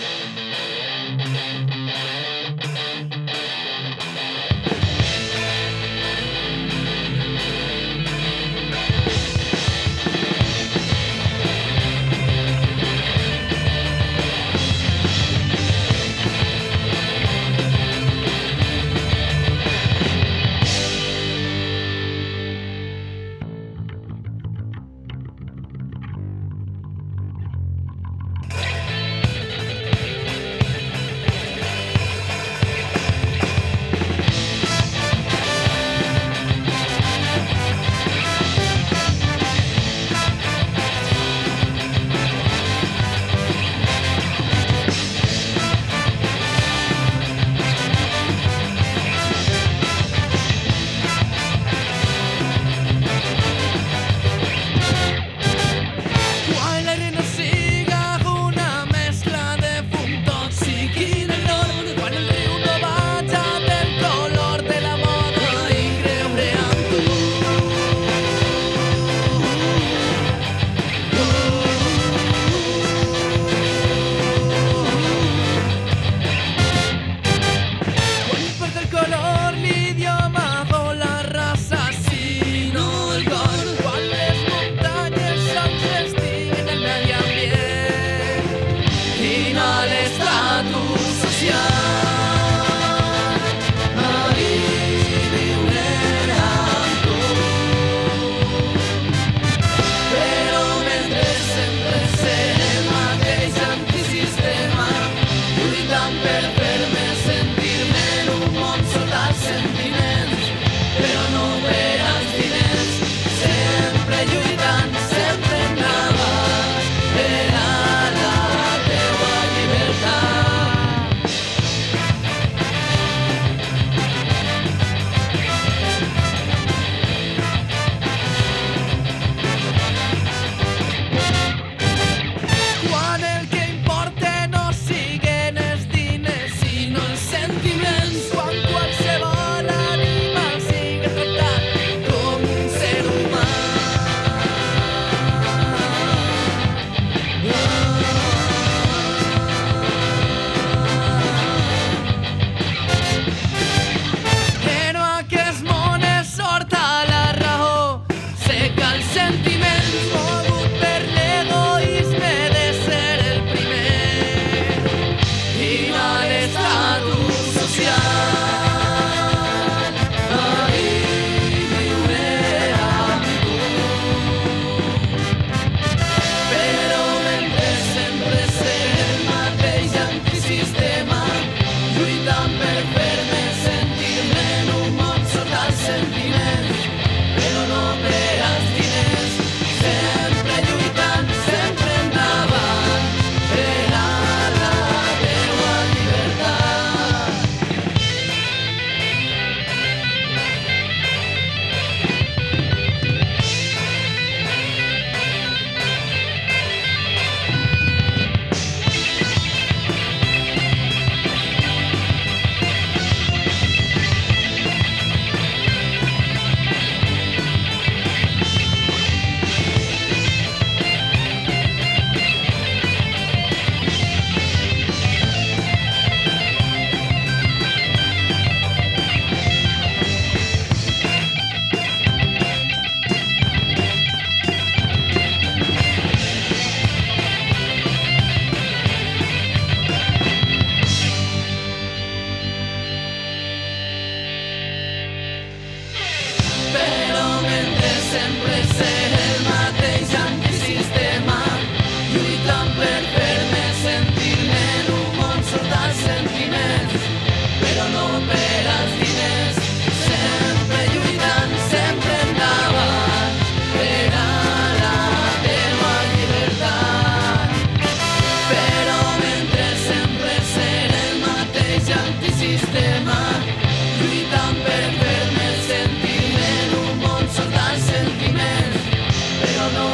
Bye.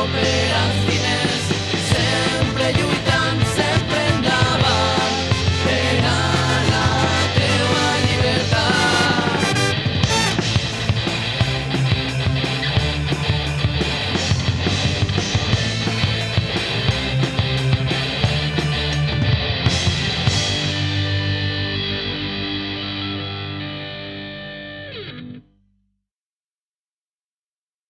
operas.